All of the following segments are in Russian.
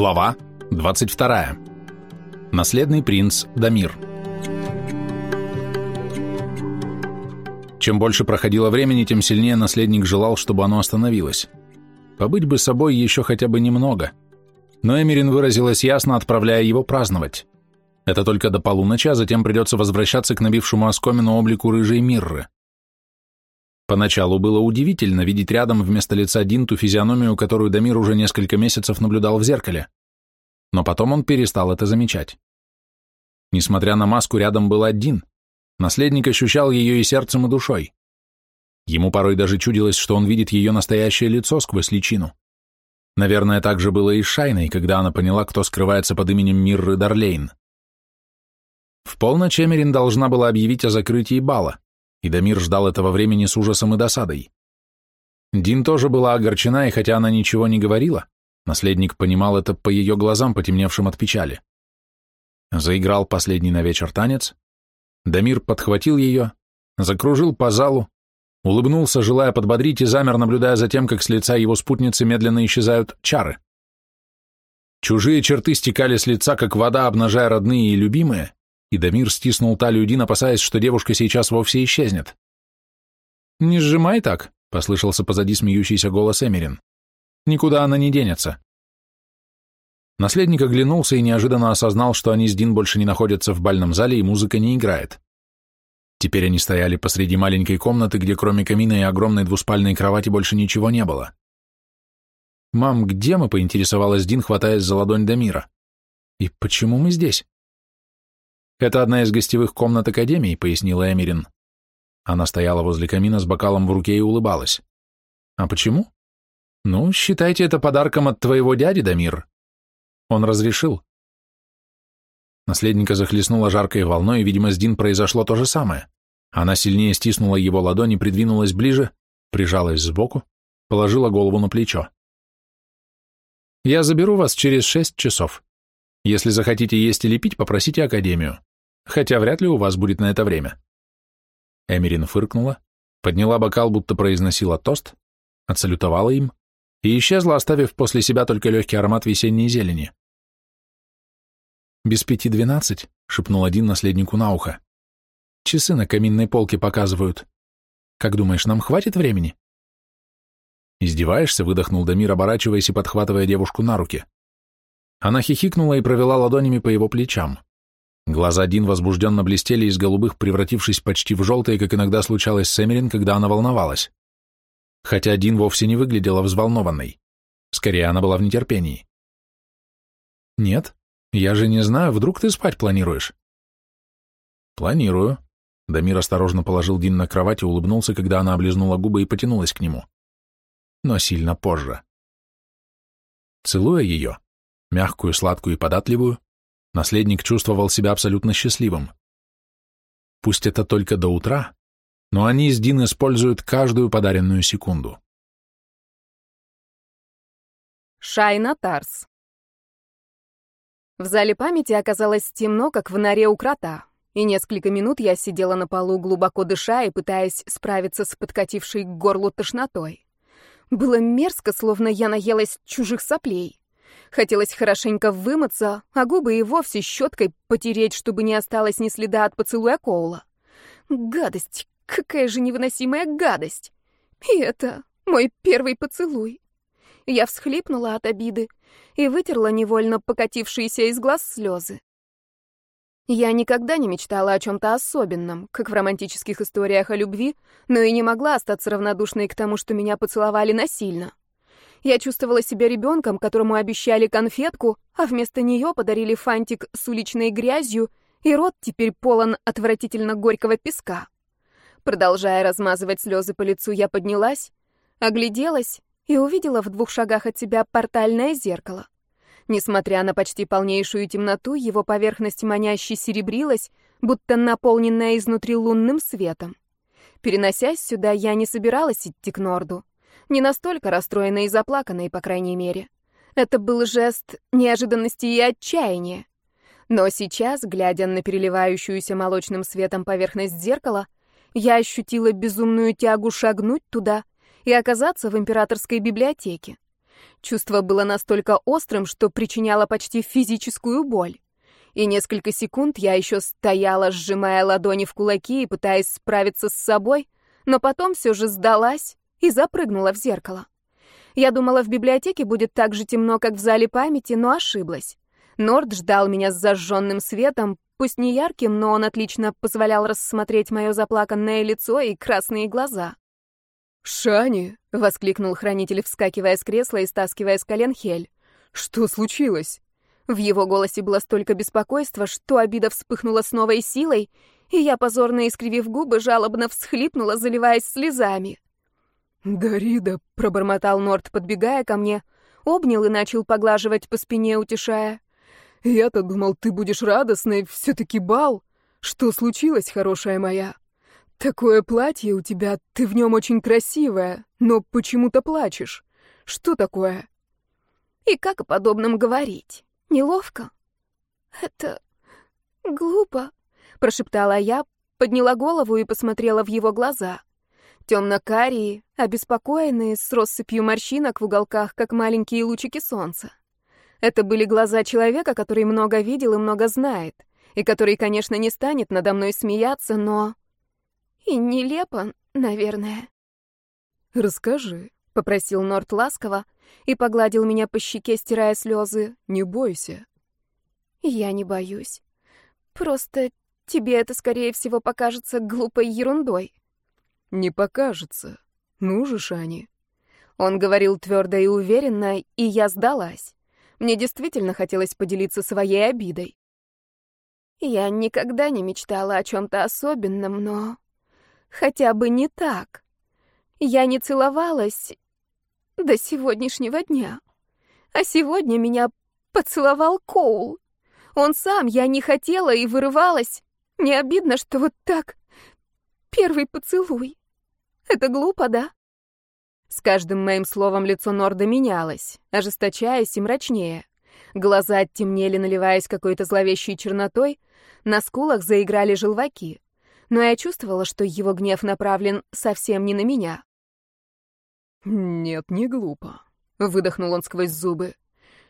Глава 22. Наследный принц Дамир. Чем больше проходило времени, тем сильнее наследник желал, чтобы оно остановилось. Побыть бы собой еще хотя бы немного. Но Эмерин выразилась ясно, отправляя его праздновать. Это только до полуночи, а затем придется возвращаться к набившему оскомину облику рыжей Мирры. Поначалу было удивительно видеть рядом вместо лица Дин ту физиономию, которую Дамир уже несколько месяцев наблюдал в зеркале. Но потом он перестал это замечать. Несмотря на маску, рядом был один. Наследник ощущал ее и сердцем, и душой. Ему порой даже чудилось, что он видит ее настоящее лицо сквозь личину. Наверное, так же было и с Шайной, когда она поняла, кто скрывается под именем Мирры Дарлейн. В полночь Эмерин должна была объявить о закрытии бала и Дамир ждал этого времени с ужасом и досадой. Дин тоже была огорчена, и хотя она ничего не говорила, наследник понимал это по ее глазам, потемневшим от печали. Заиграл последний на вечер танец, Дамир подхватил ее, закружил по залу, улыбнулся, желая подбодрить, и замер, наблюдая за тем, как с лица его спутницы медленно исчезают чары. Чужие черты стекали с лица, как вода, обнажая родные и любимые, и Дамир стиснул талию Дин, опасаясь, что девушка сейчас вовсе исчезнет. «Не сжимай так», — послышался позади смеющийся голос Эмерин. «Никуда она не денется». Наследник оглянулся и неожиданно осознал, что они с Дин больше не находятся в бальном зале и музыка не играет. Теперь они стояли посреди маленькой комнаты, где кроме камина и огромной двуспальной кровати больше ничего не было. «Мам, где мы?» — поинтересовалась Дин, хватаясь за ладонь Дамира. «И почему мы здесь?» «Это одна из гостевых комнат Академии», — пояснила Эмирин. Она стояла возле камина с бокалом в руке и улыбалась. «А почему?» «Ну, считайте это подарком от твоего дяди, Дамир». Он разрешил. Наследника захлестнула жаркой волной, и, видимо, с Дин произошло то же самое. Она сильнее стиснула его ладони, придвинулась ближе, прижалась сбоку, положила голову на плечо. «Я заберу вас через шесть часов. Если захотите есть или пить, попросите Академию хотя вряд ли у вас будет на это время. Эмирин фыркнула, подняла бокал, будто произносила тост, отсалютовала им и исчезла, оставив после себя только легкий аромат весенней зелени. «Без пяти двенадцать», — шепнул один наследнику на ухо. «Часы на каминной полке показывают. Как думаешь, нам хватит времени?» «Издеваешься?» — выдохнул Дамир, оборачиваясь и подхватывая девушку на руки. Она хихикнула и провела ладонями по его плечам. Глаза Дин возбужденно блестели из голубых, превратившись почти в желтые, как иногда случалось с Эмерин, когда она волновалась. Хотя Дин вовсе не выглядела взволнованной. Скорее, она была в нетерпении. «Нет, я же не знаю, вдруг ты спать планируешь?» «Планирую». Дамир осторожно положил Дин на кровать и улыбнулся, когда она облизнула губы и потянулась к нему. Но сильно позже. Целуя ее, мягкую, сладкую и податливую, наследник чувствовал себя абсолютно счастливым. Пусть это только до утра, но они с Дин используют каждую подаренную секунду. Шайна Тарс В зале памяти оказалось темно, как в норе у крота, и несколько минут я сидела на полу, глубоко дыша и пытаясь справиться с подкатившей к горлу тошнотой. Было мерзко, словно я наелась чужих соплей. Хотелось хорошенько вымыться, а губы и вовсе щеткой потереть, чтобы не осталось ни следа от поцелуя Коула. Гадость! Какая же невыносимая гадость! И это мой первый поцелуй. Я всхлипнула от обиды и вытерла невольно покатившиеся из глаз слезы. Я никогда не мечтала о чем-то особенном, как в романтических историях о любви, но и не могла остаться равнодушной к тому, что меня поцеловали насильно. Я чувствовала себя ребенком, которому обещали конфетку, а вместо нее подарили фантик с уличной грязью, и рот теперь полон отвратительно горького песка. Продолжая размазывать слезы по лицу, я поднялась, огляделась и увидела в двух шагах от себя портальное зеркало. Несмотря на почти полнейшую темноту, его поверхность маняще серебрилась, будто наполненная изнутри лунным светом. Переносясь сюда, я не собиралась идти к Норду. Не настолько расстроенной и заплаканной, по крайней мере. Это был жест неожиданности и отчаяния. Но сейчас, глядя на переливающуюся молочным светом поверхность зеркала, я ощутила безумную тягу шагнуть туда и оказаться в императорской библиотеке. Чувство было настолько острым, что причиняло почти физическую боль. И несколько секунд я еще стояла, сжимая ладони в кулаки и пытаясь справиться с собой, но потом все же сдалась и запрыгнула в зеркало. Я думала, в библиотеке будет так же темно, как в зале памяти, но ошиблась. Норд ждал меня с зажженным светом, пусть не ярким, но он отлично позволял рассмотреть мое заплаканное лицо и красные глаза. «Шани!» — воскликнул хранитель, вскакивая с кресла и стаскивая с колен Хель. «Что случилось?» В его голосе было столько беспокойства, что обида вспыхнула с новой силой, и я, позорно искривив губы, жалобно всхлипнула, заливаясь слезами. «Дарида», — пробормотал Норт, подбегая ко мне, обнял и начал поглаживать по спине, утешая. «Я-то думал, ты будешь радостной, все-таки бал. Что случилось, хорошая моя? Такое платье у тебя, ты в нем очень красивая, но почему-то плачешь. Что такое?» И как о подобном говорить? Неловко? Это глупо, прошептала я, подняла голову и посмотрела в его глаза. Темно-карие, обеспокоенные, с россыпью морщинок в уголках, как маленькие лучики солнца. Это были глаза человека, который много видел и много знает, и который, конечно, не станет надо мной смеяться, но... И нелепо, наверное. «Расскажи», — попросил Норт ласково и погладил меня по щеке, стирая слезы. «Не бойся». «Я не боюсь. Просто тебе это, скорее всего, покажется глупой ерундой». «Не покажется. Ну же, Шани». Он говорил твердо и уверенно, и я сдалась. Мне действительно хотелось поделиться своей обидой. Я никогда не мечтала о чем-то особенном, но... Хотя бы не так. Я не целовалась до сегодняшнего дня. А сегодня меня поцеловал Коул. Он сам, я не хотела и вырывалась. Не обидно, что вот так. Первый поцелуй. Это глупо, да? С каждым моим словом лицо Норда менялось, ожесточаясь и мрачнее. Глаза оттемнели, наливаясь какой-то зловещей чернотой, на скулах заиграли желваки. Но я чувствовала, что его гнев направлен совсем не на меня. «Нет, не глупо», — выдохнул он сквозь зубы.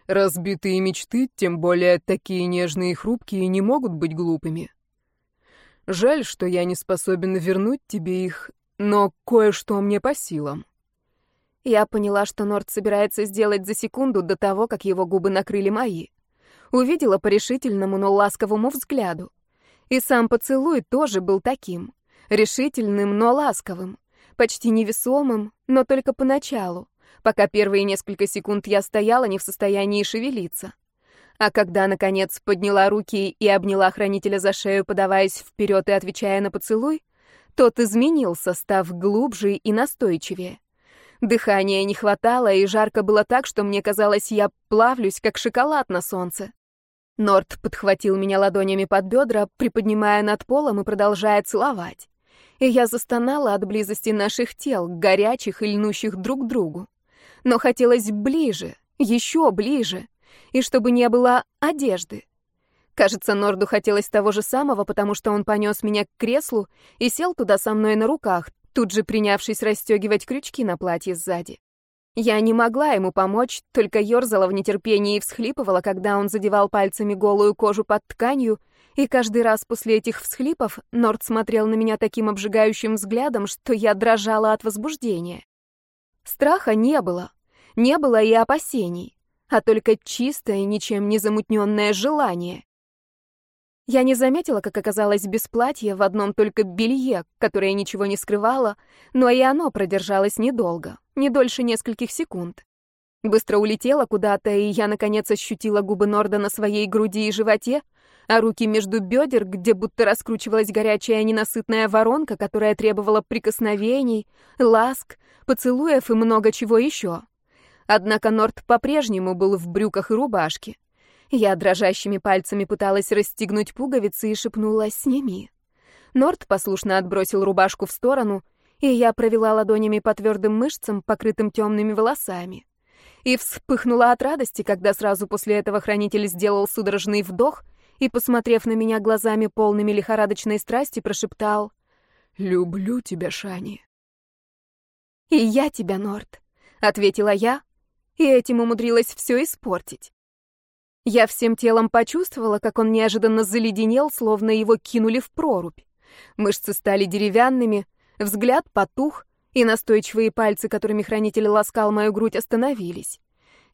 «Разбитые мечты, тем более такие нежные и хрупкие, не могут быть глупыми. Жаль, что я не способен вернуть тебе их, но кое-что мне по силам». Я поняла, что Норд собирается сделать за секунду до того, как его губы накрыли мои. Увидела по решительному, но ласковому взгляду. И сам поцелуй тоже был таким. Решительным, но ласковым почти невесомым, но только поначалу, пока первые несколько секунд я стояла не в состоянии шевелиться. А когда, наконец, подняла руки и обняла хранителя за шею, подаваясь вперед и отвечая на поцелуй, тот изменился, став глубже и настойчивее. Дыхания не хватало, и жарко было так, что мне казалось, я плавлюсь, как шоколад на солнце. Норт подхватил меня ладонями под бедра, приподнимая над полом и продолжая целовать и я застонала от близости наших тел, горячих и льнущих друг к другу. Но хотелось ближе, еще ближе, и чтобы не было одежды. Кажется, Норду хотелось того же самого, потому что он понес меня к креслу и сел туда со мной на руках, тут же принявшись расстегивать крючки на платье сзади. Я не могла ему помочь, только ерзала в нетерпении и всхлипывала, когда он задевал пальцами голую кожу под тканью и каждый раз после этих всхлипов Норд смотрел на меня таким обжигающим взглядом, что я дрожала от возбуждения. Страха не было, не было и опасений, а только чистое, ничем не замутненное желание. Я не заметила, как оказалась без платья в одном только белье, которое ничего не скрывало, но и оно продержалось недолго, не дольше нескольких секунд. Быстро улетела куда-то, и я, наконец, ощутила губы Норда на своей груди и животе, а руки между бедер, где будто раскручивалась горячая ненасытная воронка, которая требовала прикосновений, ласк, поцелуев и много чего еще. Однако Норд по-прежнему был в брюках и рубашке. Я дрожащими пальцами пыталась расстегнуть пуговицы и шепнула «сними». Норд послушно отбросил рубашку в сторону, и я провела ладонями по твердым мышцам, покрытым темными волосами. И вспыхнула от радости, когда сразу после этого хранитель сделал судорожный вдох — и, посмотрев на меня глазами полными лихорадочной страсти, прошептал «Люблю тебя, Шани». «И я тебя, Норт», — ответила я и этим умудрилась все испортить. Я всем телом почувствовала, как он неожиданно заледенел, словно его кинули в прорубь. Мышцы стали деревянными, взгляд потух, и настойчивые пальцы, которыми хранитель ласкал мою грудь, остановились.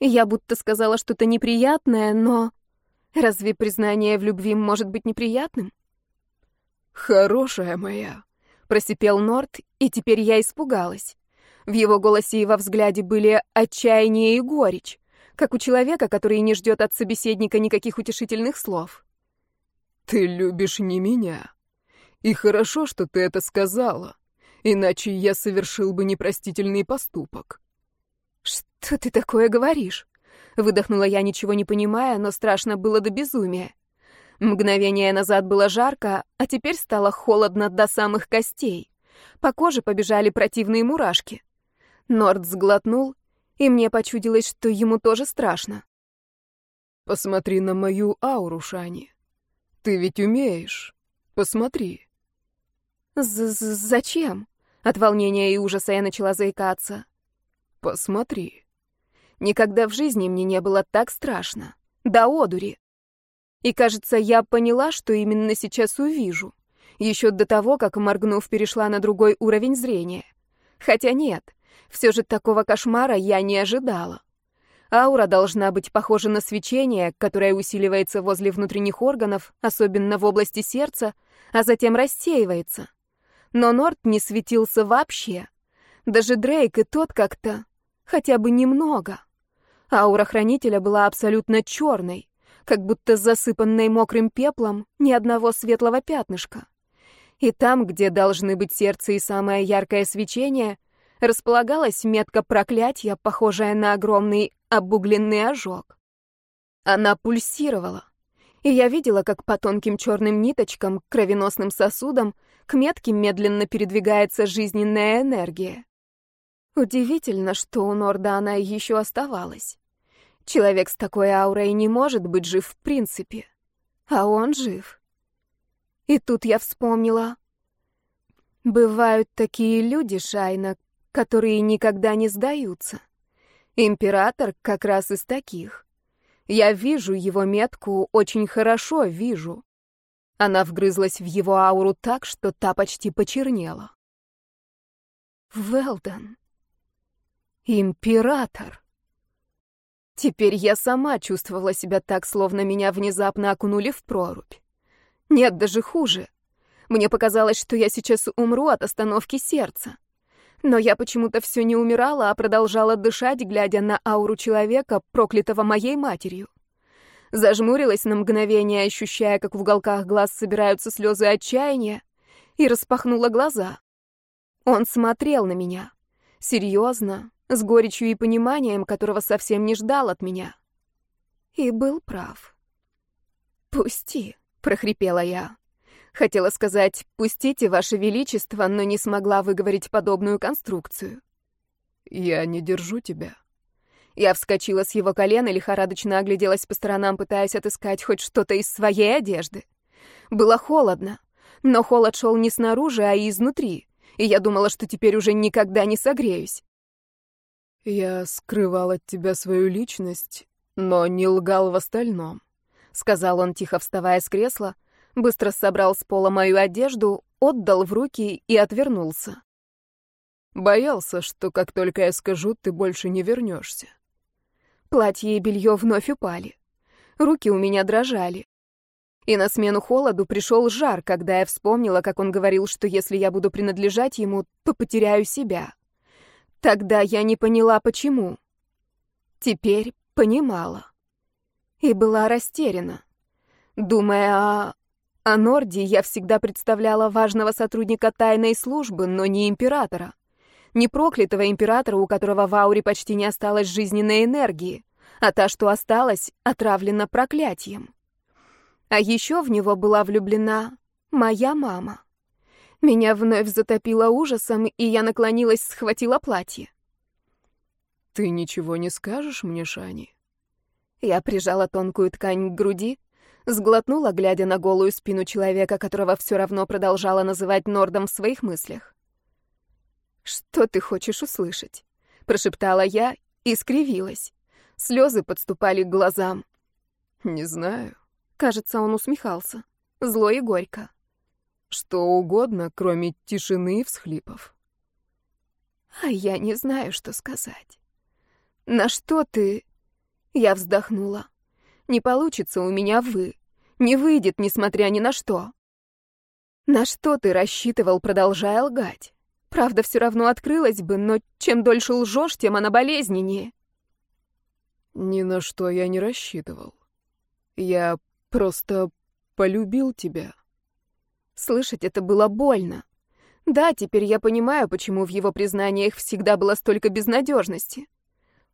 Я будто сказала что-то неприятное, но... Разве признание в любви может быть неприятным? «Хорошая моя», — просипел Норт, и теперь я испугалась. В его голосе и во взгляде были отчаяние и горечь, как у человека, который не ждет от собеседника никаких утешительных слов. «Ты любишь не меня. И хорошо, что ты это сказала, иначе я совершил бы непростительный поступок». «Что ты такое говоришь?» Выдохнула я, ничего не понимая, но страшно было до безумия. Мгновение назад было жарко, а теперь стало холодно до самых костей. По коже побежали противные мурашки. Норд сглотнул, и мне почудилось, что ему тоже страшно. «Посмотри на мою ауру, Шани. Ты ведь умеешь. Посмотри». З -з «Зачем?» От волнения и ужаса я начала заикаться. «Посмотри». Никогда в жизни мне не было так страшно. До одури. И, кажется, я поняла, что именно сейчас увижу. Еще до того, как, моргнув, перешла на другой уровень зрения. Хотя нет, все же такого кошмара я не ожидала. Аура должна быть похожа на свечение, которое усиливается возле внутренних органов, особенно в области сердца, а затем рассеивается. Но Норт не светился вообще. Даже Дрейк и тот как-то, хотя бы немного. Аура хранителя была абсолютно черной, как будто засыпанной мокрым пеплом, ни одного светлого пятнышка. И там, где должны быть сердце и самое яркое свечение, располагалась метка проклятия, похожая на огромный обугленный ожог. Она пульсировала, и я видела, как по тонким черным ниточкам, кровеносным сосудам, к метке медленно передвигается жизненная энергия. Удивительно, что у Норда она еще оставалась. Человек с такой аурой не может быть жив в принципе. А он жив. И тут я вспомнила. Бывают такие люди, Шайна, которые никогда не сдаются. Император как раз из таких. Я вижу его метку, очень хорошо вижу. Она вгрызлась в его ауру так, что та почти почернела. Велден. Император. Теперь я сама чувствовала себя так, словно меня внезапно окунули в прорубь. Нет, даже хуже. Мне показалось, что я сейчас умру от остановки сердца. Но я почему-то все не умирала, а продолжала дышать, глядя на ауру человека, проклятого моей матерью. Зажмурилась на мгновение, ощущая, как в уголках глаз собираются слезы отчаяния, и распахнула глаза. Он смотрел на меня. Серьезно, с горечью и пониманием, которого совсем не ждал от меня. И был прав. «Пусти», — прохрипела я. Хотела сказать «пустите, Ваше Величество», но не смогла выговорить подобную конструкцию. «Я не держу тебя». Я вскочила с его колена лихорадочно огляделась по сторонам, пытаясь отыскать хоть что-то из своей одежды. Было холодно, но холод шел не снаружи, а изнутри, и я думала, что теперь уже никогда не согреюсь. «Я скрывал от тебя свою личность, но не лгал в остальном», — сказал он, тихо вставая с кресла, быстро собрал с пола мою одежду, отдал в руки и отвернулся. Боялся, что как только я скажу, ты больше не вернешься. Платье и белье вновь упали. Руки у меня дрожали. И на смену холоду пришел жар, когда я вспомнила, как он говорил, что если я буду принадлежать ему, то потеряю себя. Тогда я не поняла, почему. Теперь понимала. И была растеряна. Думая о о Норде я всегда представляла важного сотрудника тайной службы, но не императора. Не проклятого императора, у которого в ауре почти не осталось жизненной энергии, а та, что осталась, отравлена проклятием. А еще в него была влюблена моя мама. Меня вновь затопило ужасом, и я наклонилась, схватила платье. «Ты ничего не скажешь мне, Шани?» Я прижала тонкую ткань к груди, Сглотнула, глядя на голую спину человека, которого все равно продолжала называть Нордом в своих мыслях. «Что ты хочешь услышать?» — прошептала я и скривилась. Слезы подступали к глазам. Не знаю. Кажется, он усмехался. Зло и горько. Что угодно, кроме тишины и всхлипов. А я не знаю, что сказать. На что ты... Я вздохнула. Не получится у меня вы. Не выйдет, несмотря ни на что. На что ты рассчитывал, продолжая лгать? Правда все равно открылась бы, но чем дольше лжешь, тем она болезненнее. Ни на что я не рассчитывал. Я просто полюбил тебя. Слышать это было больно. Да, теперь я понимаю, почему в его признаниях всегда было столько безнадежности.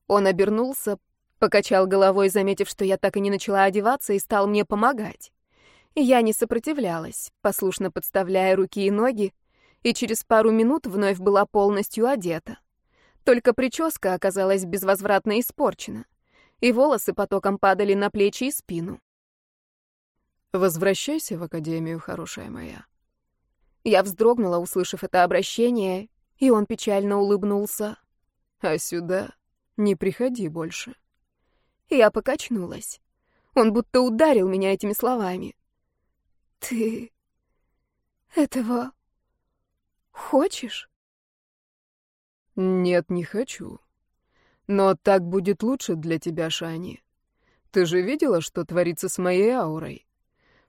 Он обернулся, покачал головой, заметив, что я так и не начала одеваться, и стал мне помогать. Я не сопротивлялась, послушно подставляя руки и ноги, и через пару минут вновь была полностью одета. Только прическа оказалась безвозвратно испорчена, и волосы потоком падали на плечи и спину. «Возвращайся в академию, хорошая моя». Я вздрогнула, услышав это обращение, и он печально улыбнулся. «А сюда не приходи больше». Я покачнулась. Он будто ударил меня этими словами. «Ты этого хочешь?» «Нет, не хочу. Но так будет лучше для тебя, Шани. Ты же видела, что творится с моей аурой?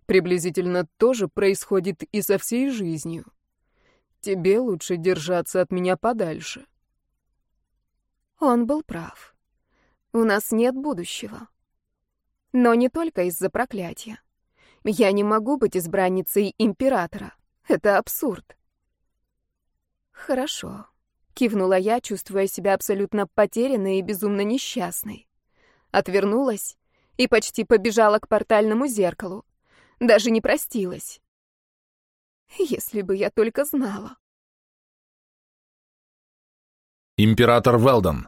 Приблизительно то же происходит и со всей жизнью. Тебе лучше держаться от меня подальше». Он был прав. У нас нет будущего. Но не только из-за проклятия. Я не могу быть избранницей императора. Это абсурд. Хорошо, кивнула я, чувствуя себя абсолютно потерянной и безумно несчастной. Отвернулась и почти побежала к портальному зеркалу. Даже не простилась. Если бы я только знала. Император Велдон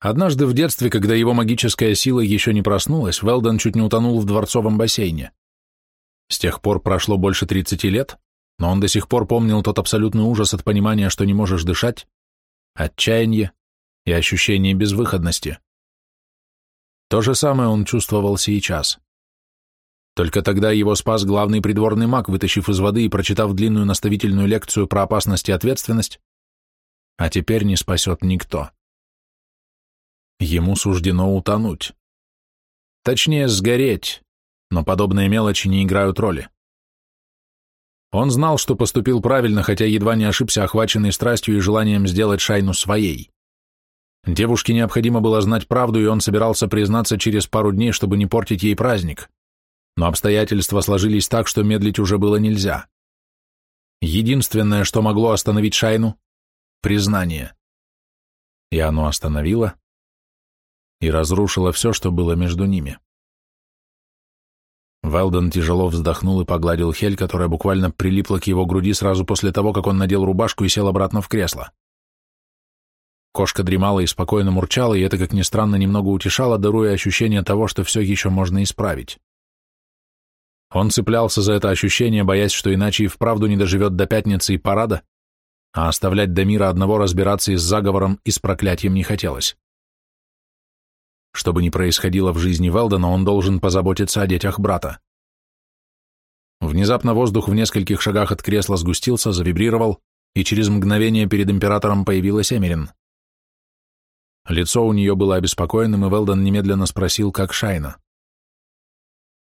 Однажды в детстве, когда его магическая сила еще не проснулась, Велден чуть не утонул в дворцовом бассейне. С тех пор прошло больше 30 лет, но он до сих пор помнил тот абсолютный ужас от понимания, что не можешь дышать, отчаяние и ощущение безвыходности. То же самое он чувствовал сейчас. Только тогда его спас главный придворный маг, вытащив из воды и прочитав длинную наставительную лекцию про опасность и ответственность, а теперь не спасет никто. Ему суждено утонуть. Точнее, сгореть, но подобные мелочи не играют роли. Он знал, что поступил правильно, хотя едва не ошибся, охваченный страстью и желанием сделать Шайну своей. Девушке необходимо было знать правду, и он собирался признаться через пару дней, чтобы не портить ей праздник. Но обстоятельства сложились так, что медлить уже было нельзя. Единственное, что могло остановить Шайну — признание. И оно остановило, и разрушила все, что было между ними. Велден тяжело вздохнул и погладил Хель, которая буквально прилипла к его груди сразу после того, как он надел рубашку и сел обратно в кресло. Кошка дремала и спокойно мурчала, и это, как ни странно, немного утешало, даруя ощущение того, что все еще можно исправить. Он цеплялся за это ощущение, боясь, что иначе и вправду не доживет до пятницы и парада, а оставлять до мира одного разбираться и с заговором, и с проклятием не хотелось. Что бы ни происходило в жизни Велдена, он должен позаботиться о детях брата. Внезапно воздух в нескольких шагах от кресла сгустился, завибрировал, и через мгновение перед императором появилась Эмерин. Лицо у нее было обеспокоенным, и Велден немедленно спросил, как Шайна.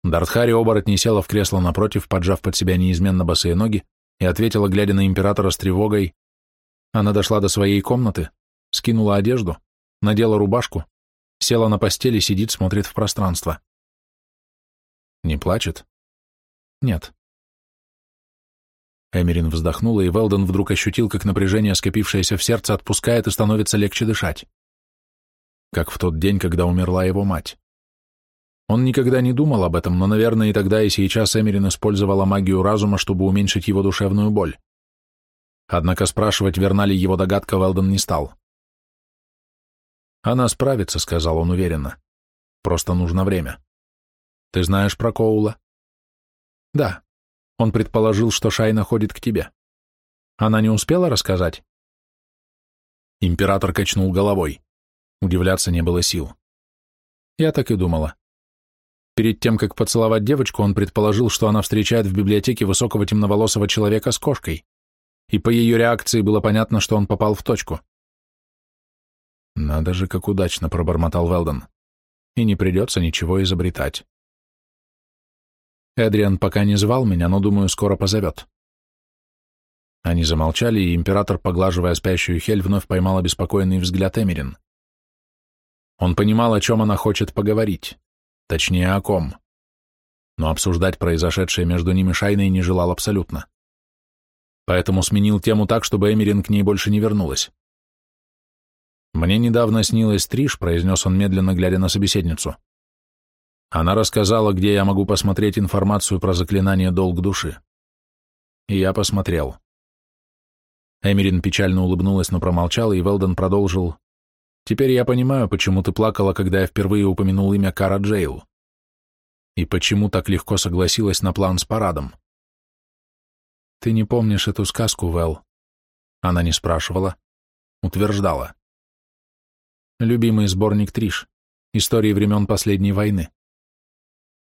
Дартхари оборотни села в кресло напротив, поджав под себя неизменно босые ноги, и ответила, глядя на императора с тревогой. Она дошла до своей комнаты, скинула одежду, надела рубашку, Села на постели, сидит, смотрит в пространство. Не плачет? Нет. Эмерин вздохнула, и Велден вдруг ощутил, как напряжение, скопившееся в сердце, отпускает и становится легче дышать. Как в тот день, когда умерла его мать. Он никогда не думал об этом, но, наверное, и тогда, и сейчас Эмерин использовала магию разума, чтобы уменьшить его душевную боль. Однако спрашивать, верна ли его догадка, Велден не стал. «Она справится», — сказал он уверенно. «Просто нужно время. Ты знаешь про Коула?» «Да. Он предположил, что Шайна ходит к тебе. Она не успела рассказать?» Император качнул головой. Удивляться не было сил. Я так и думала. Перед тем, как поцеловать девочку, он предположил, что она встречает в библиотеке высокого темноволосого человека с кошкой, и по ее реакции было понятно, что он попал в точку. «Надо же, как удачно», — пробормотал Велдон. «И не придется ничего изобретать». Эдриан пока не звал меня, но, думаю, скоро позовет. Они замолчали, и император, поглаживая спящую Хель, вновь поймал обеспокоенный взгляд Эмерин. Он понимал, о чем она хочет поговорить. Точнее, о ком. Но обсуждать произошедшее между ними Шайной не желал абсолютно. Поэтому сменил тему так, чтобы Эмерин к ней больше не вернулась. «Мне недавно снилась Триш», — произнес он, медленно глядя на собеседницу. Она рассказала, где я могу посмотреть информацию про заклинание «Долг души». И я посмотрел. Эмерин печально улыбнулась, но промолчала, и Велден продолжил. Теперь я понимаю, почему ты плакала, когда я впервые упомянул имя Кара Джейл. И почему так легко согласилась на план с парадом. Ты не помнишь эту сказку, Вэл? Она не спрашивала, утверждала. Любимый сборник Триш. Истории времен последней войны.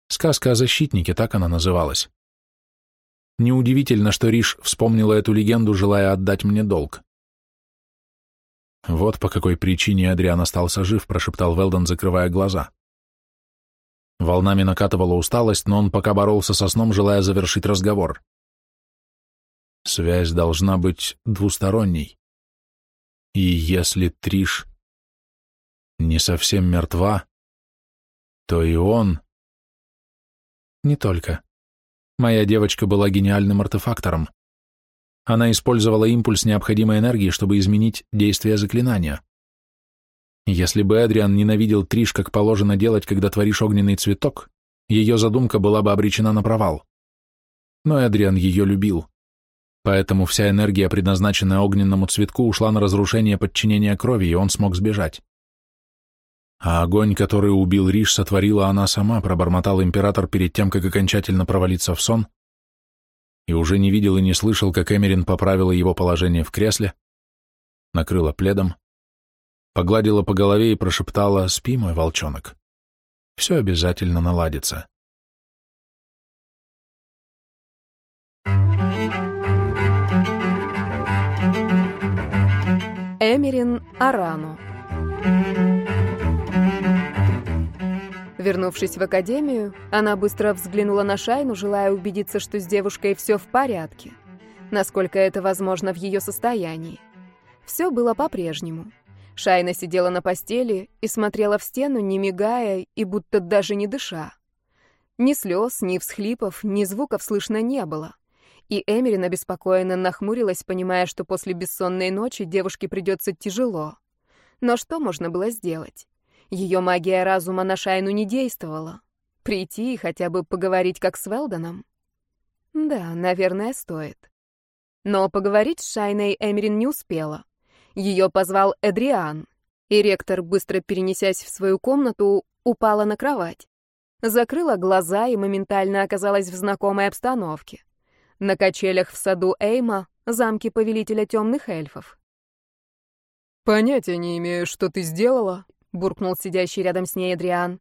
Сказка о защитнике, так она называлась. Неудивительно, что Риш вспомнила эту легенду, желая отдать мне долг. «Вот по какой причине Адриан остался жив», — прошептал Велдон, закрывая глаза. Волнами накатывала усталость, но он пока боролся со сном, желая завершить разговор. Связь должна быть двусторонней. И если Триш не совсем мертва, то и он... Не только. Моя девочка была гениальным артефактором. Она использовала импульс необходимой энергии, чтобы изменить действие заклинания. Если бы Эдриан ненавидел Триш, как положено делать, когда творишь огненный цветок, ее задумка была бы обречена на провал. Но Эдриан ее любил. Поэтому вся энергия, предназначенная огненному цветку, ушла на разрушение подчинения крови, и он смог сбежать. А огонь, который убил Риш, сотворила она сама, пробормотал император перед тем, как окончательно провалиться в сон, и уже не видел и не слышал, как Эмерин поправила его положение в кресле, накрыла пледом, погладила по голове и прошептала «Спи, мой волчонок, все обязательно наладится». Эмерин Арану Вернувшись в академию, она быстро взглянула на Шайну, желая убедиться, что с девушкой все в порядке, насколько это возможно в ее состоянии. Все было по-прежнему. Шайна сидела на постели и смотрела в стену, не мигая и будто даже не дыша. Ни слез, ни всхлипов, ни звуков слышно не было. И Эмерин обеспокоенно нахмурилась, понимая, что после бессонной ночи девушке придется тяжело. Но что можно было сделать? Ее магия разума на Шайну не действовала. Прийти и хотя бы поговорить как с Велдоном? Да, наверное, стоит. Но поговорить с Шайной Эмерин не успела. Ее позвал Эдриан, и ректор, быстро перенесясь в свою комнату, упала на кровать. Закрыла глаза и моментально оказалась в знакомой обстановке. На качелях в саду Эйма, замке повелителя темных эльфов. «Понятия не имею, что ты сделала», буркнул сидящий рядом с ней Адриан.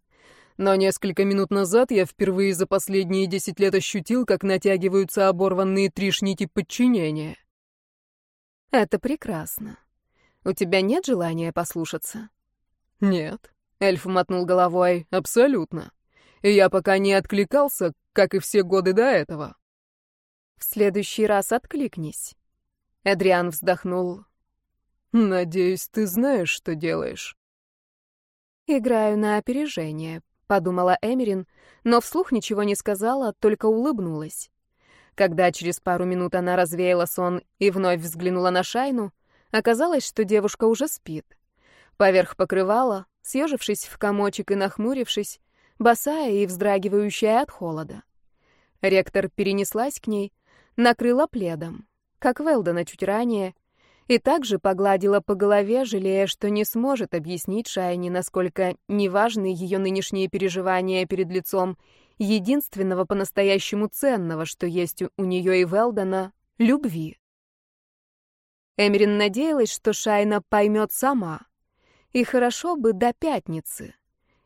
Но несколько минут назад я впервые за последние десять лет ощутил, как натягиваются оборванные тришники подчинения. Это прекрасно. У тебя нет желания послушаться? Нет. Эльф мотнул головой. Абсолютно. И я пока не откликался, как и все годы до этого. В следующий раз откликнись. Эдриан вздохнул. Надеюсь, ты знаешь, что делаешь. «Играю на опережение», — подумала Эмерин, но вслух ничего не сказала, только улыбнулась. Когда через пару минут она развеяла сон и вновь взглянула на Шайну, оказалось, что девушка уже спит. Поверх покрывала, съежившись в комочек и нахмурившись, босая и вздрагивающая от холода. Ректор перенеслась к ней, накрыла пледом, как Велдона чуть ранее, и также погладила по голове, жалея, что не сможет объяснить Шайне, насколько неважны ее нынешние переживания перед лицом единственного по-настоящему ценного, что есть у нее и Велдона — любви. Эмерин надеялась, что Шайна поймет сама. И хорошо бы до пятницы,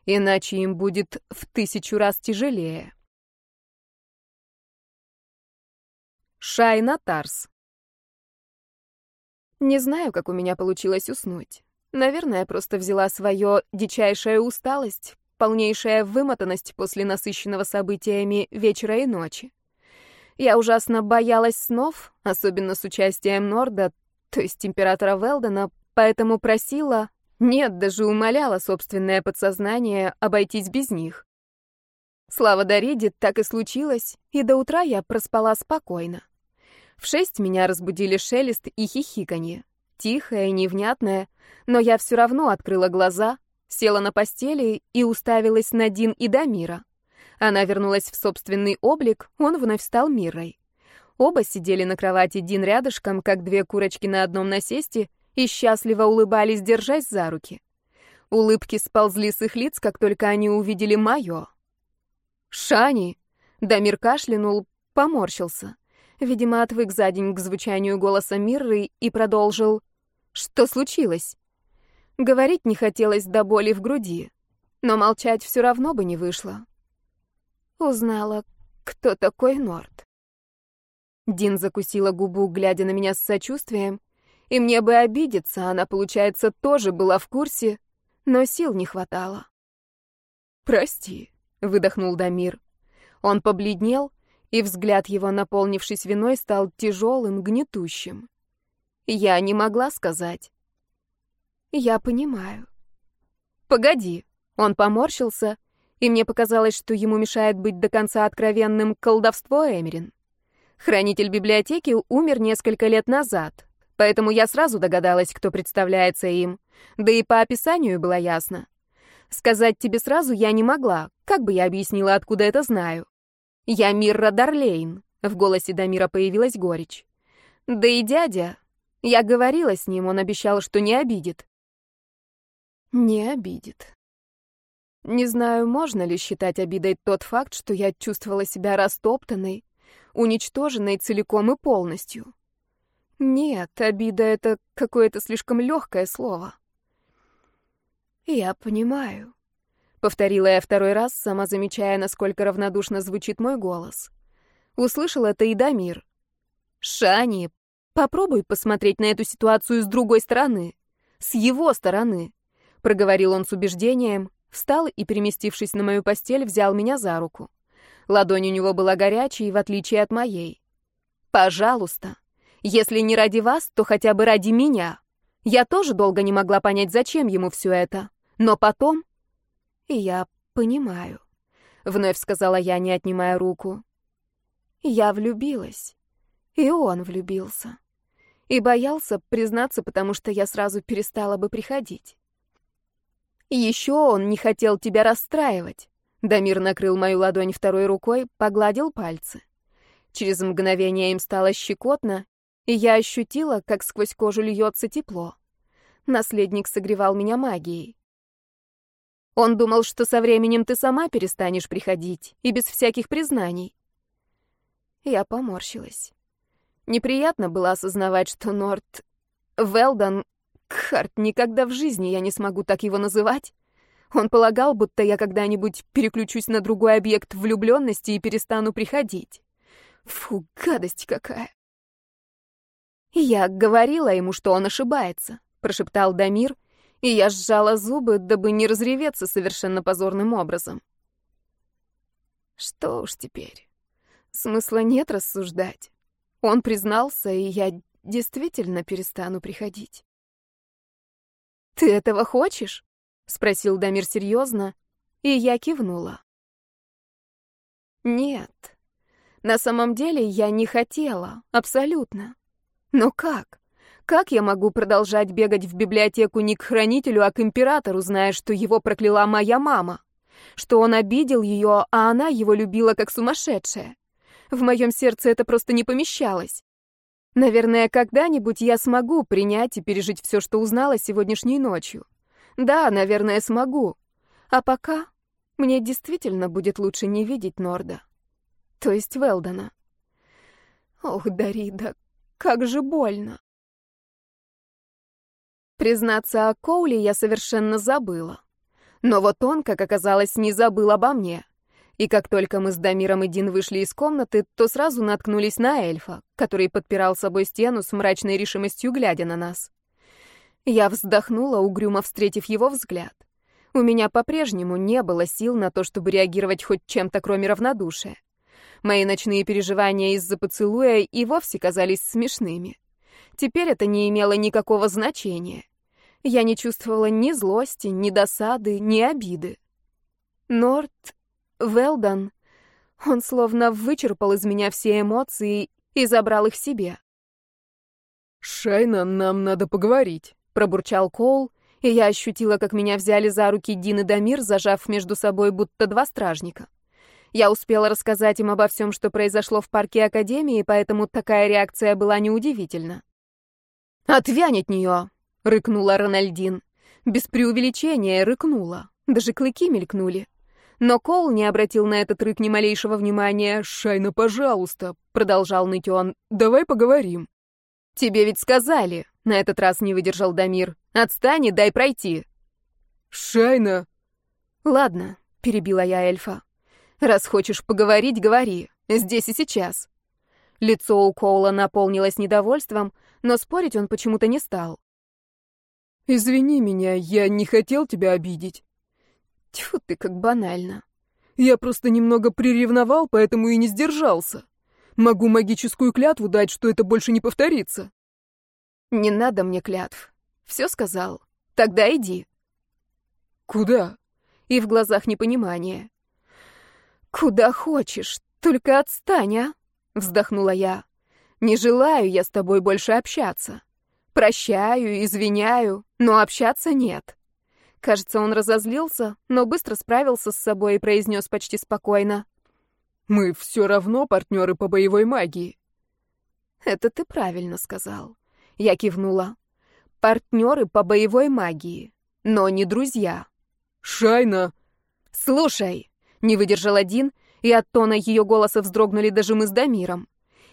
иначе им будет в тысячу раз тяжелее. Шайна Тарс Не знаю, как у меня получилось уснуть. Наверное, просто взяла свое дичайшая усталость, полнейшая вымотанность после насыщенного событиями вечера и ночи. Я ужасно боялась снов, особенно с участием Норда, то есть императора Велдена, поэтому просила, нет, даже умоляла собственное подсознание обойтись без них. Слава Дариде, так и случилось, и до утра я проспала спокойно. В шесть меня разбудили шелест и хихиканье. Тихое, невнятное, но я все равно открыла глаза, села на постели и уставилась на Дин и Дамира. Она вернулась в собственный облик, он вновь стал Мирой. Оба сидели на кровати Дин рядышком, как две курочки на одном насесте, и счастливо улыбались, держась за руки. Улыбки сползли с их лиц, как только они увидели моё. «Шани!» Дамир кашлянул, поморщился. Видимо, отвык за день к звучанию голоса Мирры и продолжил. «Что случилось?» Говорить не хотелось до боли в груди, но молчать все равно бы не вышло. Узнала, кто такой Норд. Дин закусила губу, глядя на меня с сочувствием, и мне бы обидеться, она, получается, тоже была в курсе, но сил не хватало. «Прости», — выдохнул Дамир. Он побледнел, и взгляд его, наполнившись виной, стал тяжелым, гнетущим. Я не могла сказать. «Я понимаю». «Погоди», — он поморщился, и мне показалось, что ему мешает быть до конца откровенным колдовство Эмерин. Хранитель библиотеки умер несколько лет назад, поэтому я сразу догадалась, кто представляется им, да и по описанию было ясно. Сказать тебе сразу я не могла, как бы я объяснила, откуда это знаю. Я Мирра Дарлейн, в голосе Дамира появилась горечь. Да и дядя, я говорила с ним, он обещал, что не обидит. Не обидит. Не знаю, можно ли считать обидой тот факт, что я чувствовала себя растоптанной, уничтоженной целиком и полностью. Нет, обида — это какое-то слишком легкое слово. Я понимаю. Повторила я второй раз, сама замечая, насколько равнодушно звучит мой голос. Услышал это и Дамир. «Шани, попробуй посмотреть на эту ситуацию с другой стороны. С его стороны», — проговорил он с убеждением, встал и, переместившись на мою постель, взял меня за руку. Ладонь у него была горячей, в отличие от моей. «Пожалуйста, если не ради вас, то хотя бы ради меня. Я тоже долго не могла понять, зачем ему все это. Но потом и я понимаю, вновь сказала я, не отнимая руку. Я влюбилась. И он влюбился. И боялся признаться, потому что я сразу перестала бы приходить. Еще он не хотел тебя расстраивать. Дамир накрыл мою ладонь второй рукой, погладил пальцы. Через мгновение им стало щекотно, и я ощутила, как сквозь кожу льется тепло. Наследник согревал меня магией. Он думал, что со временем ты сама перестанешь приходить, и без всяких признаний. Я поморщилась. Неприятно было осознавать, что Норт... Велдон... Кхарт, никогда в жизни я не смогу так его называть. Он полагал, будто я когда-нибудь переключусь на другой объект влюбленности и перестану приходить. Фу, гадость какая. Я говорила ему, что он ошибается, прошептал Дамир, и я сжала зубы, дабы не разреветься совершенно позорным образом. Что уж теперь. Смысла нет рассуждать. Он признался, и я действительно перестану приходить. «Ты этого хочешь?» — спросил Дамир серьезно, и я кивнула. «Нет, на самом деле я не хотела, абсолютно. Но как? Как я могу продолжать бегать в библиотеку не к хранителю, а к императору, зная, что его прокляла моя мама? Что он обидел ее, а она его любила как сумасшедшая? В моем сердце это просто не помещалось. Наверное, когда-нибудь я смогу принять и пережить все, что узнала сегодняшней ночью. Да, наверное, смогу. А пока мне действительно будет лучше не видеть Норда. То есть Велдона. Ох, Дарида, как же больно. Признаться о Коуле я совершенно забыла. Но вот он, как оказалось, не забыл обо мне. И как только мы с Дамиром и Дин вышли из комнаты, то сразу наткнулись на эльфа, который подпирал собой стену с мрачной решимостью, глядя на нас. Я вздохнула, угрюмо встретив его взгляд. У меня по-прежнему не было сил на то, чтобы реагировать хоть чем-то, кроме равнодушия. Мои ночные переживания из-за поцелуя и вовсе казались смешными. Теперь это не имело никакого значения. Я не чувствовала ни злости, ни досады, ни обиды. Норт Велдан, он словно вычерпал из меня все эмоции и забрал их себе. «Шайна, нам надо поговорить», — пробурчал Коул, и я ощутила, как меня взяли за руки Дин и Дамир, зажав между собой будто два стражника. Я успела рассказать им обо всем, что произошло в парке Академии, поэтому такая реакция была неудивительна. «Отвянь от нее!» — рыкнула Рональдин. Без преувеличения рыкнула. Даже клыки мелькнули. Но Кол не обратил на этот рык ни малейшего внимания. «Шайна, пожалуйста!» — продолжал ныть он. «Давай поговорим». «Тебе ведь сказали!» — на этот раз не выдержал Дамир. «Отстань дай пройти!» «Шайна!» «Ладно», — перебила я эльфа. «Раз хочешь поговорить, говори. Здесь и сейчас». Лицо у Коула наполнилось недовольством, но спорить он почему-то не стал. «Извини меня, я не хотел тебя обидеть». Тьфу ты, как банально. Я просто немного приревновал, поэтому и не сдержался. Могу магическую клятву дать, что это больше не повторится. Не надо мне клятв. Все сказал. Тогда иди. Куда? И в глазах непонимание. Куда хочешь, только отстань, а? Вздохнула я. Не желаю я с тобой больше общаться. Прощаю, извиняю, но общаться нет. Кажется, он разозлился, но быстро справился с собой и произнес почти спокойно. «Мы все равно партнеры по боевой магии». «Это ты правильно сказал». Я кивнула. «Партнеры по боевой магии, но не друзья». «Шайна!» «Слушай!» — не выдержал один, и от тона ее голоса вздрогнули даже мы с Дамиром.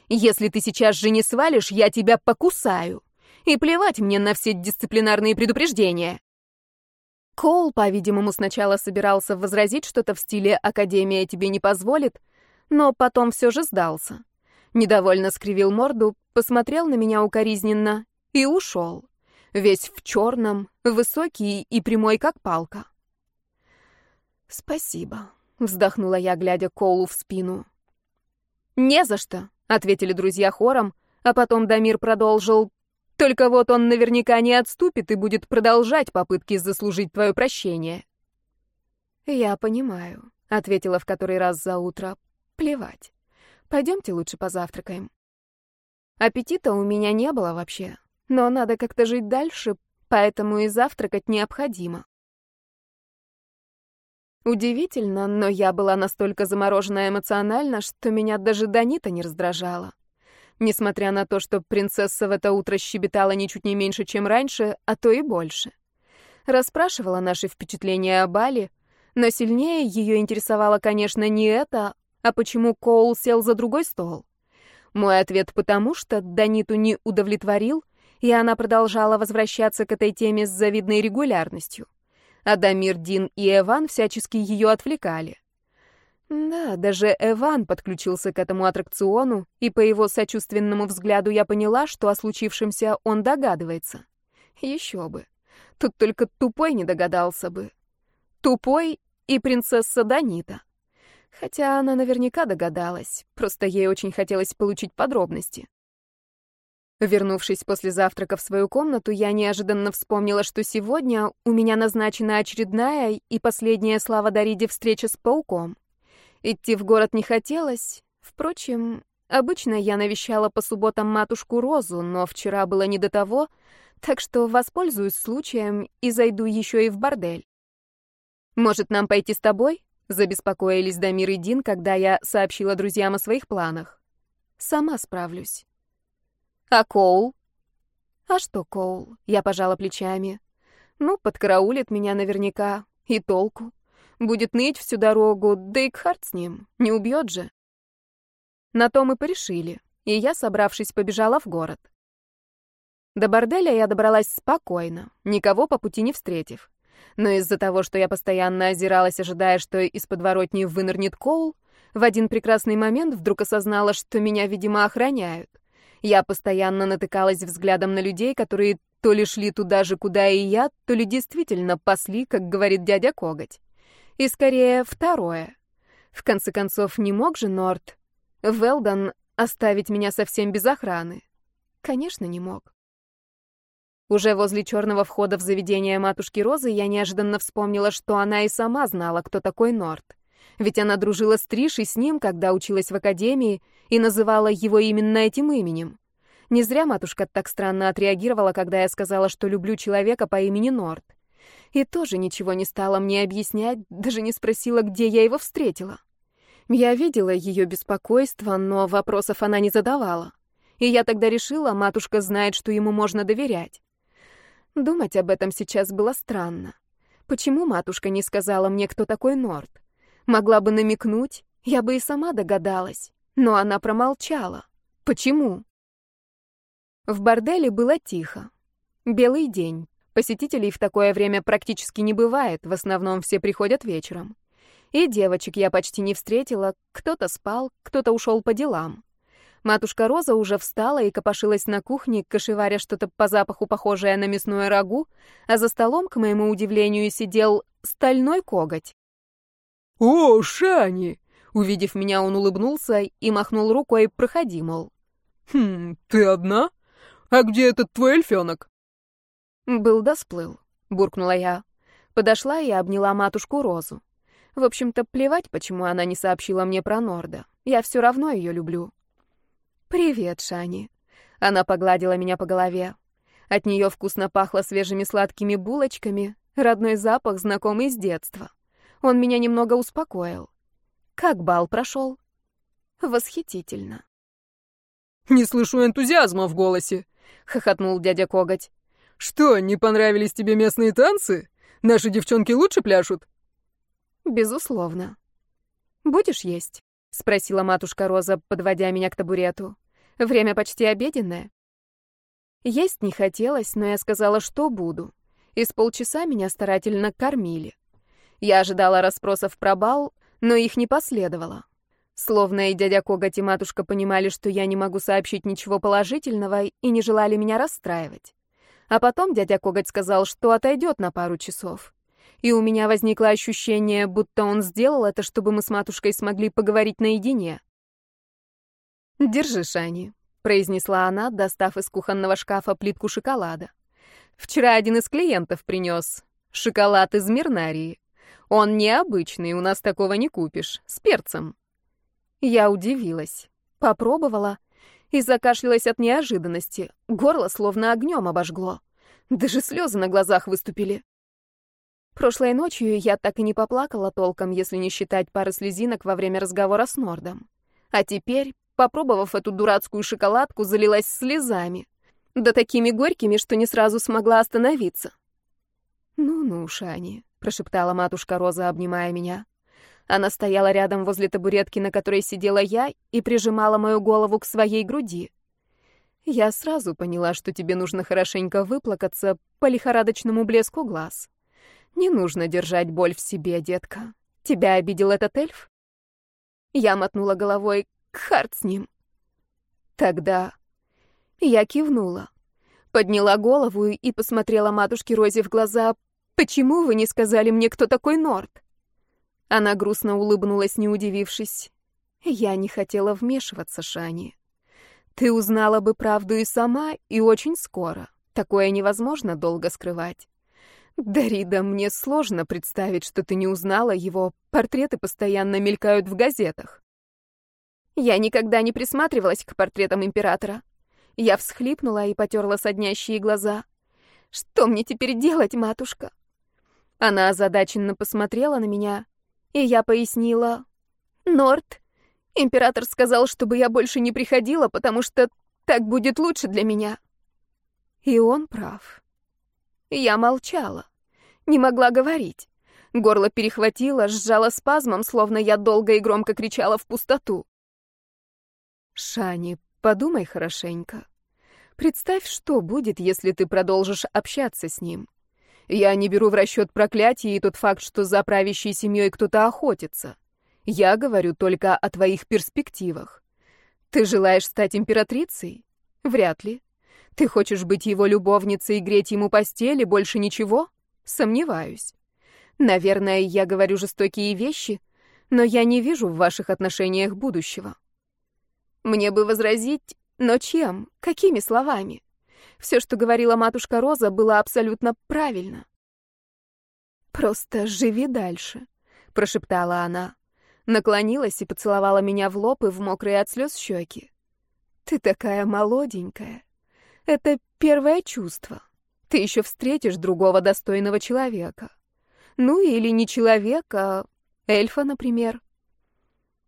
Если ты сейчас же не свалишь, я тебя покусаю. И плевать мне на все дисциплинарные предупреждения. Коул, по-видимому, сначала собирался возразить что-то в стиле «Академия тебе не позволит», но потом все же сдался. Недовольно скривил морду, посмотрел на меня укоризненно и ушел. Весь в черном, высокий и прямой, как палка. «Спасибо», — вздохнула я, глядя Коулу в спину. «Не за что», — ответили друзья хором, а потом Дамир продолжил. «Только вот он наверняка не отступит и будет продолжать попытки заслужить твое прощение». «Я понимаю», — ответила в который раз за утро. «Плевать. Пойдемте лучше позавтракаем». Аппетита у меня не было вообще, но надо как-то жить дальше, поэтому и завтракать необходимо. Удивительно, но я была настолько заморожена эмоционально, что меня даже Данита не раздражала. Несмотря на то, что принцесса в это утро щебетала ничуть не меньше, чем раньше, а то и больше. Расспрашивала наши впечатления о Бали, но сильнее ее интересовало, конечно, не это, а почему Коул сел за другой стол. Мой ответ потому, что Даниту не удовлетворил, и она продолжала возвращаться к этой теме с завидной регулярностью. Адамир, Дин и Эван всячески ее отвлекали. Да, даже Эван подключился к этому аттракциону, и по его сочувственному взгляду я поняла, что о случившемся он догадывается. Еще бы. Тут только тупой не догадался бы. Тупой и принцесса Данита. Хотя она наверняка догадалась, просто ей очень хотелось получить подробности. Вернувшись после завтрака в свою комнату, я неожиданно вспомнила, что сегодня у меня назначена очередная и последняя слава Дариде встреча с пауком. Идти в город не хотелось. Впрочем, обычно я навещала по субботам матушку Розу, но вчера было не до того, так что воспользуюсь случаем и зайду еще и в бордель. «Может, нам пойти с тобой?» — забеспокоились Дамир и Дин, когда я сообщила друзьям о своих планах. «Сама справлюсь». А Коул? А что Коул? Я пожала плечами. Ну, подкараулит меня наверняка. И толку. Будет ныть всю дорогу, да и Кхарт с ним. Не убьет же. На то мы порешили, и я, собравшись, побежала в город. До борделя я добралась спокойно, никого по пути не встретив. Но из-за того, что я постоянно озиралась, ожидая, что из подворотни вынырнет Коул, в один прекрасный момент вдруг осознала, что меня, видимо, охраняют. Я постоянно натыкалась взглядом на людей, которые то ли шли туда же, куда и я, то ли действительно пасли, как говорит дядя Коготь. И скорее второе. В конце концов, не мог же Норт, Велдон, оставить меня совсем без охраны? Конечно, не мог. Уже возле черного входа в заведение матушки Розы я неожиданно вспомнила, что она и сама знала, кто такой Норт. Ведь она дружила с Тришей с ним, когда училась в академии, и называла его именно этим именем. Не зря матушка так странно отреагировала, когда я сказала, что люблю человека по имени Норт. И тоже ничего не стала мне объяснять, даже не спросила, где я его встретила. Я видела ее беспокойство, но вопросов она не задавала. И я тогда решила, матушка знает, что ему можно доверять. Думать об этом сейчас было странно. Почему матушка не сказала мне, кто такой Норт? Могла бы намекнуть, я бы и сама догадалась. Но она промолчала. Почему? В борделе было тихо. Белый день. Посетителей в такое время практически не бывает, в основном все приходят вечером. И девочек я почти не встретила, кто-то спал, кто-то ушел по делам. Матушка Роза уже встала и копошилась на кухне, кошеваря что-то по запаху похожее на мясное рагу, а за столом, к моему удивлению, сидел стальной коготь. «О, Шани!» Увидев меня, он улыбнулся и махнул рукой, проходи, мол. «Хм, ты одна? А где этот твой эльфенок?» «Был да сплыл», — буркнула я. Подошла и обняла матушку Розу. В общем-то, плевать, почему она не сообщила мне про Норда. Я все равно ее люблю. «Привет, Шани». Она погладила меня по голове. От нее вкусно пахло свежими сладкими булочками, родной запах, знакомый с детства. Он меня немного успокоил. Как бал прошел? Восхитительно. «Не слышу энтузиазма в голосе», — хохотнул дядя Коготь. «Что, не понравились тебе местные танцы? Наши девчонки лучше пляшут?» «Безусловно». «Будешь есть?» — спросила матушка Роза, подводя меня к табурету. Время почти обеденное. Есть не хотелось, но я сказала, что буду. И с полчаса меня старательно кормили. Я ожидала расспросов про бал, но их не последовало. Словно и дядя Коготь и матушка понимали, что я не могу сообщить ничего положительного и не желали меня расстраивать. А потом дядя Коготь сказал, что отойдет на пару часов. И у меня возникло ощущение, будто он сделал это, чтобы мы с матушкой смогли поговорить наедине. «Держи, Шани», — произнесла она, достав из кухонного шкафа плитку шоколада. «Вчера один из клиентов принес. Шоколад из Мирнарии. Он необычный, у нас такого не купишь. С перцем». Я удивилась. Попробовала и закашлялась от неожиданности. Горло словно огнем обожгло. Даже слезы на глазах выступили. Прошлой ночью я так и не поплакала толком, если не считать пары слезинок во время разговора с Нордом. А теперь Попробовав эту дурацкую шоколадку, залилась слезами. Да такими горькими, что не сразу смогла остановиться. «Ну-ну, Шани», — прошептала матушка Роза, обнимая меня. Она стояла рядом возле табуретки, на которой сидела я, и прижимала мою голову к своей груди. Я сразу поняла, что тебе нужно хорошенько выплакаться по лихорадочному блеску глаз. Не нужно держать боль в себе, детка. Тебя обидел этот эльф? Я мотнула головой. Харт с ним. Тогда я кивнула, подняла голову и посмотрела матушке Розе в глаза. «Почему вы не сказали мне, кто такой Норд?» Она грустно улыбнулась, не удивившись. «Я не хотела вмешиваться, Шани. Ты узнала бы правду и сама, и очень скоро. Такое невозможно долго скрывать. Дарида, мне сложно представить, что ты не узнала его. Портреты постоянно мелькают в газетах. Я никогда не присматривалась к портретам императора. Я всхлипнула и потерла соднящие глаза. «Что мне теперь делать, матушка?» Она озадаченно посмотрела на меня, и я пояснила. «Норт, император сказал, чтобы я больше не приходила, потому что так будет лучше для меня». И он прав. Я молчала, не могла говорить. Горло перехватило, сжало спазмом, словно я долго и громко кричала в пустоту. Шани, подумай хорошенько. Представь, что будет, если ты продолжишь общаться с ним. Я не беру в расчет проклятие и тот факт, что за правящей семьей кто-то охотится. Я говорю только о твоих перспективах. Ты желаешь стать императрицей? Вряд ли. Ты хочешь быть его любовницей и греть ему постели, больше ничего? Сомневаюсь. Наверное, я говорю жестокие вещи, но я не вижу в ваших отношениях будущего. Мне бы возразить, но чем? Какими словами? Все, что говорила матушка Роза, было абсолютно правильно. «Просто живи дальше», — прошептала она. Наклонилась и поцеловала меня в лоб и в мокрые от слез щеки. «Ты такая молоденькая. Это первое чувство. Ты еще встретишь другого достойного человека. Ну или не человека, эльфа, например».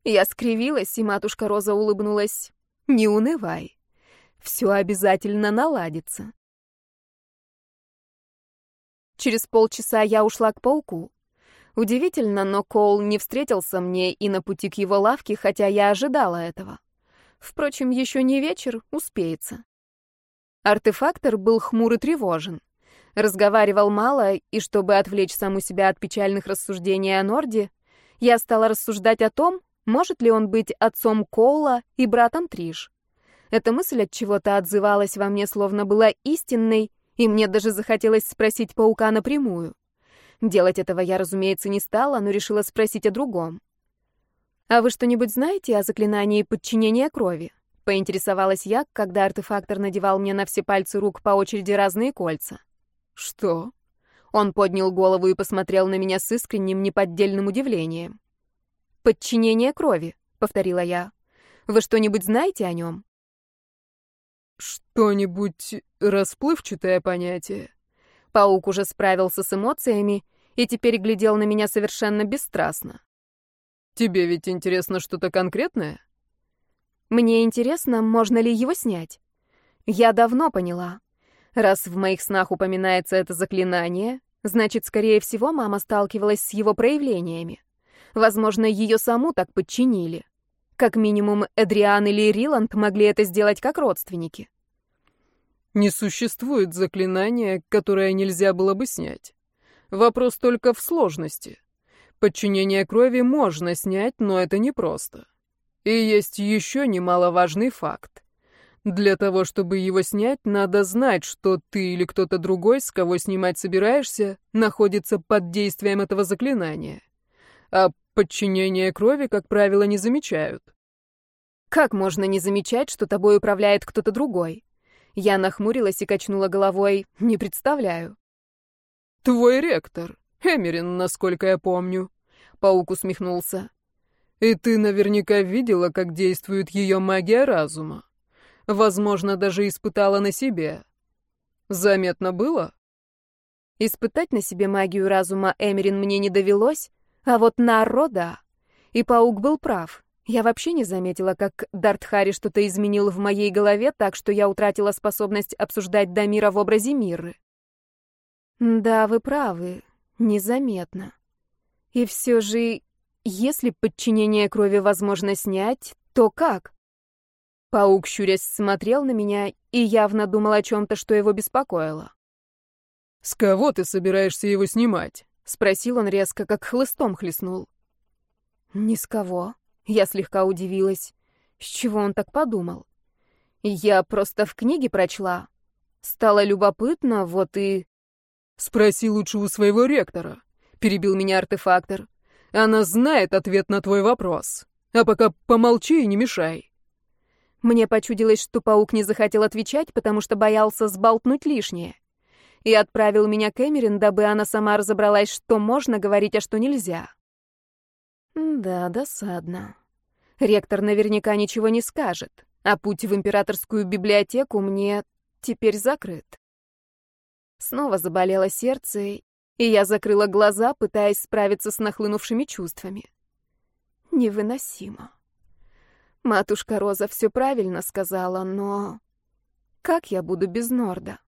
Я скривилась, и матушка Роза улыбнулась. «Не унывай все обязательно наладится. Через полчаса я ушла к пауку. Удивительно, но Коул не встретился мне и на пути к его лавке, хотя я ожидала этого. Впрочем, еще не вечер, успеется. Артефактор был хмур и тревожен. Разговаривал мало, и чтобы отвлечь саму себя от печальных рассуждений о Норде, я стала рассуждать о том, может ли он быть отцом Коула и братом Триш. Эта мысль от чего-то отзывалась во мне, словно была истинной, и мне даже захотелось спросить паука напрямую. Делать этого я, разумеется, не стала, но решила спросить о другом. «А вы что-нибудь знаете о заклинании подчинения крови?» — поинтересовалась я, когда артефактор надевал мне на все пальцы рук по очереди разные кольца. «Что?» Он поднял голову и посмотрел на меня с искренним, неподдельным удивлением. «Подчинение крови», — повторила я. «Вы что-нибудь знаете о нем?» Что-нибудь расплывчатое понятие. Паук уже справился с эмоциями и теперь глядел на меня совершенно бесстрастно. Тебе ведь интересно что-то конкретное? Мне интересно, можно ли его снять. Я давно поняла. Раз в моих снах упоминается это заклинание, значит, скорее всего, мама сталкивалась с его проявлениями. Возможно, ее саму так подчинили. Как минимум, Эдриан или Риланд могли это сделать как родственники. Не существует заклинания, которое нельзя было бы снять. Вопрос только в сложности. Подчинение крови можно снять, но это непросто. И есть еще немаловажный факт. Для того, чтобы его снять, надо знать, что ты или кто-то другой, с кого снимать собираешься, находится под действием этого заклинания. А Подчинение крови, как правило, не замечают. Как можно не замечать, что тобой управляет кто-то другой? Я нахмурилась и качнула головой. Не представляю. Твой ректор, Эмерин, насколько я помню. Паук усмехнулся. И ты наверняка видела, как действует ее магия разума. Возможно, даже испытала на себе. Заметно было? Испытать на себе магию разума Эмерин мне не довелось, а вот народа... И паук был прав. Я вообще не заметила, как Дарт Хари что-то изменил в моей голове, так что я утратила способность обсуждать Дамира в образе Миры. Да, вы правы, незаметно. И все же, если подчинение крови возможно снять, то как? Паук, щурясь, смотрел на меня и явно думал о чем-то, что его беспокоило. «С кого ты собираешься его снимать?» — спросил он резко, как хлыстом хлестнул. «Ни с кого». Я слегка удивилась. С чего он так подумал? Я просто в книге прочла. Стало любопытно, вот и... «Спроси лучше у своего ректора», — перебил меня артефактор. «Она знает ответ на твой вопрос. А пока помолчи и не мешай». Мне почудилось, что паук не захотел отвечать, потому что боялся сболтнуть лишнее и отправил меня к Эмерин, дабы она сама разобралась, что можно говорить, а что нельзя. Да, досадно. Ректор наверняка ничего не скажет, а путь в императорскую библиотеку мне теперь закрыт. Снова заболело сердце, и я закрыла глаза, пытаясь справиться с нахлынувшими чувствами. Невыносимо. Матушка Роза все правильно сказала, но как я буду без Норда?